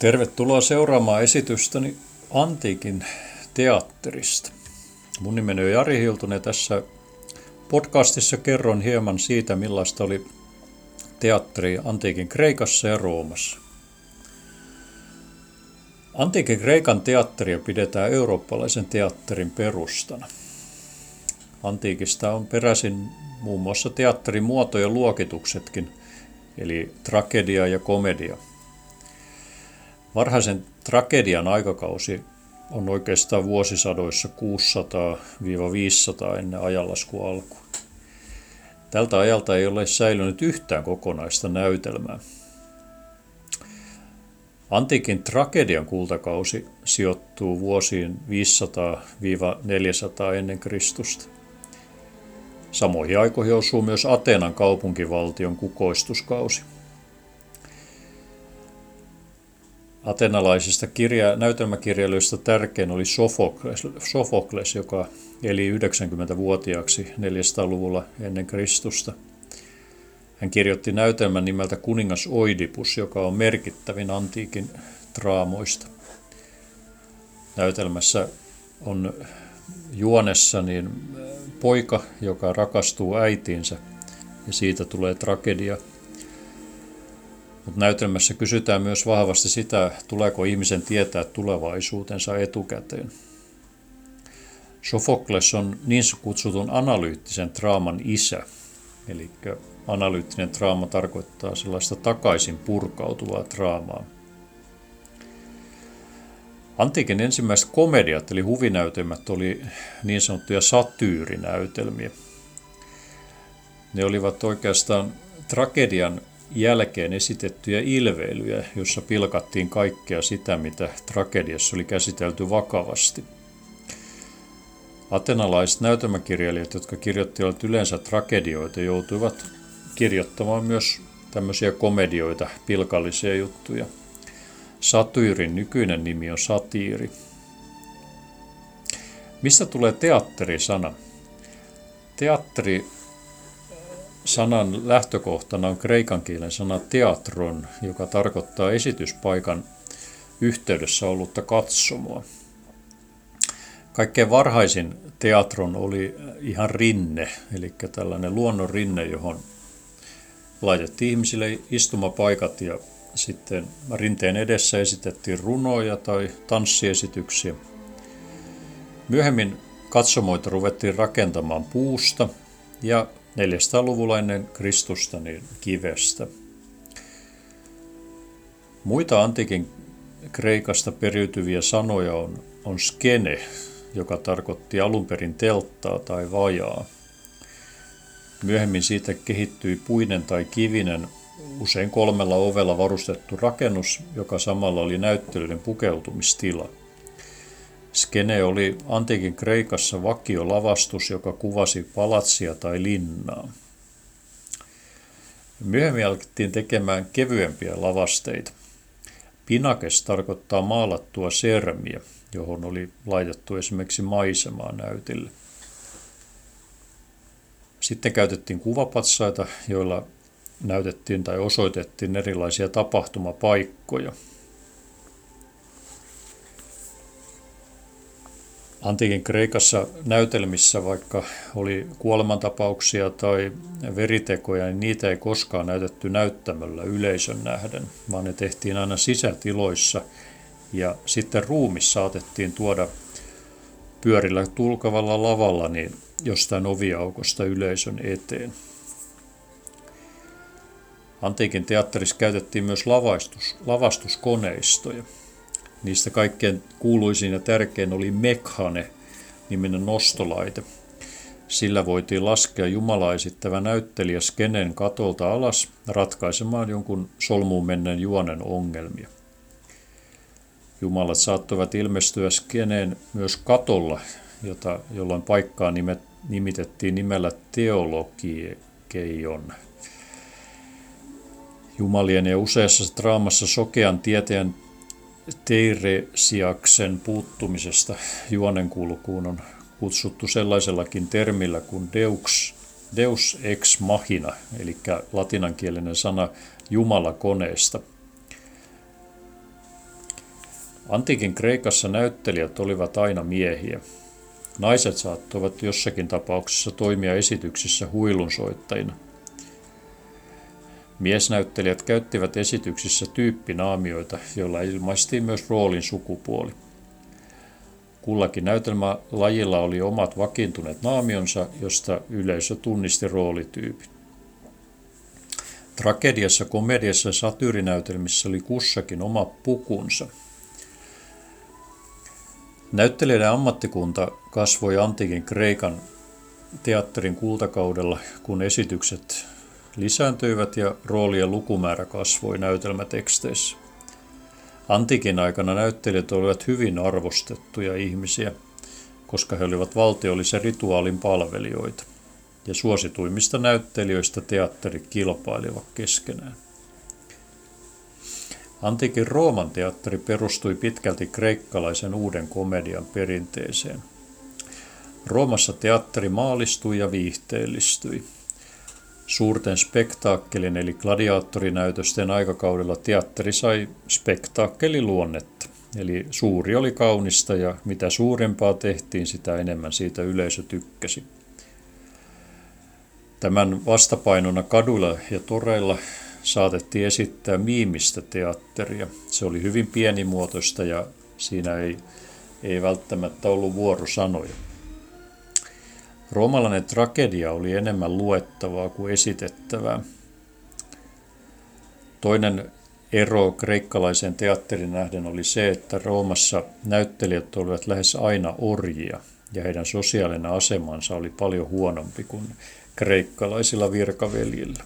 Tervetuloa seuraamaan esitystäni Antiikin teatterista. Mun nimeni on Jari Hiltunen ja tässä podcastissa kerron hieman siitä, millaista oli teatteri Antiikin Kreikassa ja Roomassa. Antiikin Kreikan teatteria pidetään eurooppalaisen teatterin perustana. Antiikista on peräisin muun muassa teatterin muoto ja luokituksetkin, eli tragedia ja komedia – Varhaisen tragedian aikakausi on oikeastaan vuosisadoissa 600-500 ennen ajanlaskun alkua. Tältä ajalta ei ole säilynyt yhtään kokonaista näytelmää. Antiikin tragedian kultakausi sijoittuu vuosiin 500-400 ennen Kristusta. Samoihin aikoihin osuu myös Ateenan kaupunkivaltion kukoistuskausi. Atenalaisista kirja, näytelmäkirjailijoista tärkein oli Sofokles, Sofokles, joka eli 90-vuotiaaksi 400-luvulla ennen Kristusta. Hän kirjoitti näytelmän nimeltä Kuningas Oidipus, joka on merkittävin antiikin draamoista. Näytelmässä on juonessa niin poika, joka rakastuu äitiinsä ja siitä tulee tragedia – mutta näytelmässä kysytään myös vahvasti sitä, tuleeko ihmisen tietää tulevaisuutensa etukäteen. Sofokles on niin kutsutun analyyttisen draaman isä, eli analyyttinen draama tarkoittaa sellaista takaisin purkautuvaa draamaa. Antiikin ensimmäiset komediat eli huvinäytelmät oli niin sanottuja satyyrinäytelmiä. Ne olivat oikeastaan tragedian jälkeen esitettyjä ilveilyjä, jossa pilkattiin kaikkea sitä, mitä tragediassa oli käsitelty vakavasti. Atenalaiset näytelmäkirjailijat, jotka kirjoittivat yleensä tragedioita, joutuivat kirjoittamaan myös tämmöisiä komedioita, pilkallisia juttuja. Satyyrin nykyinen nimi on satiiri. Mistä tulee teatterisana? Teatteri Sanan lähtökohtana on kreikan kielen sana teatron, joka tarkoittaa esityspaikan yhteydessä ollutta katsomoa. Kaikkein varhaisin teatron oli ihan rinne, eli tällainen luonnon rinne, johon laitettiin ihmisille istumapaikat ja sitten rinteen edessä esitettiin runoja tai tanssiesityksiä. Myöhemmin katsomoita ruvettiin rakentamaan puusta ja 400-luvulla ennen Kristusta niin kivestä. Muita antiikin Kreikasta periytyviä sanoja on, on skene, joka tarkoitti alun perin telttaa tai vajaa. Myöhemmin siitä kehittyi puinen tai kivinen, usein kolmella ovella varustettu rakennus, joka samalla oli näyttelyiden pukeutumistila – Skene oli antiikin Kreikassa vakiolavastus, joka kuvasi palatsia tai linnaa. Myöhemmin alettiin tekemään kevyempiä lavasteita. Pinakes tarkoittaa maalattua sermiä, johon oli laitettu esimerkiksi maisemaa näytille. Sitten käytettiin kuvapatsaita, joilla näytettiin tai osoitettiin erilaisia tapahtumapaikkoja – Antiikin Kreikassa näytelmissä, vaikka oli kuolemantapauksia tai veritekoja, niin niitä ei koskaan näytetty näyttämöllä yleisön nähden, vaan ne tehtiin aina sisätiloissa ja sitten ruumis saatettiin tuoda pyörillä tulkavalla lavalla niin jostain oviaukosta yleisön eteen. Antiikin teatterissa käytettiin myös lavastus, lavastuskoneistoja. Niistä kaikkein kuuluisin ja tärkein oli Mekhane, niminen nostolaite. Sillä voitiin laskea Jumala esittävä näyttelijä skenen katolta alas ratkaisemaan jonkun solmuun menneen juonen ongelmia. Jumalat saattoivat ilmestyä skeneen myös katolla, jota, jolloin paikkaa nimet, nimitettiin nimellä teologikeion. Jumalien ja useassa draamassa sokean tieteen Teiresiaksen puuttumisesta juonenkulkuun on kutsuttu sellaisellakin termillä kuin deux, deus ex machina, eli latinankielinen sana Jumala koneesta. Antiikin Kreikassa näyttelijät olivat aina miehiä. Naiset saattoivat jossakin tapauksessa toimia esityksissä huilunsoittajina. Miesnäyttelijät käyttivät esityksissä tyyppinaamioita, joilla ilmaistiin myös roolin sukupuoli. Kullakin näytelmälajilla oli omat vakiintuneet naamionsa, josta yleisö tunnisti roolityypin. Tragediassa, komediassa ja satyrinäytelmissä oli kussakin oma pukunsa. Näyttelijöiden ammattikunta kasvoi antiikin Kreikan teatterin kultakaudella, kun esitykset lisääntyivät ja roolien lukumäärä kasvoi näytelmäteksteissä. Antiikin aikana näyttelijät olivat hyvin arvostettuja ihmisiä, koska he olivat valtiollisen rituaalin palvelijoita, ja suosituimmista näyttelijöistä teatteri kilpailivat keskenään. Antiikin Rooman teatteri perustui pitkälti kreikkalaisen uuden komedian perinteeseen. Roomassa teatteri maalistui ja viihteellistyi. Suurten spektaakkelin eli gladiaattorinäytösten aikakaudella teatteri sai spektaakkeliluonnetta. Eli suuri oli kaunista ja mitä suurempaa tehtiin, sitä enemmän siitä yleisö tykkäsi. Tämän vastapainona kaduilla ja toreilla saatettiin esittää miimistä teatteria. Se oli hyvin pienimuotoista ja siinä ei, ei välttämättä ollut vuorosanoja. Roomalainen tragedia oli enemmän luettavaa kuin esitettävää. Toinen ero kreikkalaiseen teatterin nähden oli se, että Roomassa näyttelijät olivat lähes aina orjia ja heidän sosiaalinen asemansa oli paljon huonompi kuin kreikkalaisilla virkaveljillä.